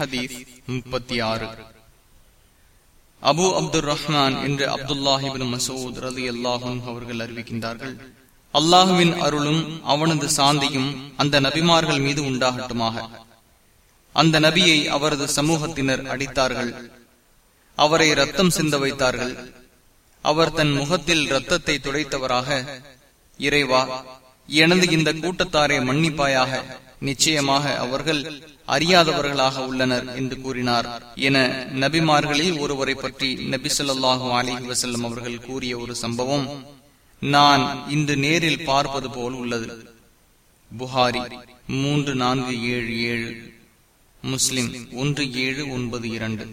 ஹதீஸ் முப்பத்தி ஆறு அபு அப்துல் ரஹ்மான் என்று அப்துல்லாஹிபின் மசூத் ரதி அல்லாஹும் அவர்கள் அறிவிக்கின்றார்கள். அல்லாஹுவின் அருளும் அவனது சாந்தியும் அந்த நபிமார்கள் மீது உண்டாகட்டுமாக. அந்த நபியை அவரது சமூகத்தினர் அடித்தார்கள். அவரை ரத்தம் சிந்த வைத்தார்கள். அவர் தன் முகத்தில் ரத்தத்தை துடைத்தவராக இறைவா எனது இந்த கூட்டத்தாரை மன்னிப்பாயாக நிச்சயமாக அவர்கள் அறியாதவர்களாக உள்ளனர் என்று கூறினார். என நபிமார்களில் ஒருவரை பற்றி நபி சொல்லாஹு அலி வசல்லம் அவர்கள் கூறிய ஒரு சம்பவம் நான் இன்று நேரில் பார்ப்பது போல் உள்ளது. புகாரி மூன்று நான்கு ஏழு ஏழு முஸ்லிம் ஒன்று ஏழு ஒன்பது இரண்டு.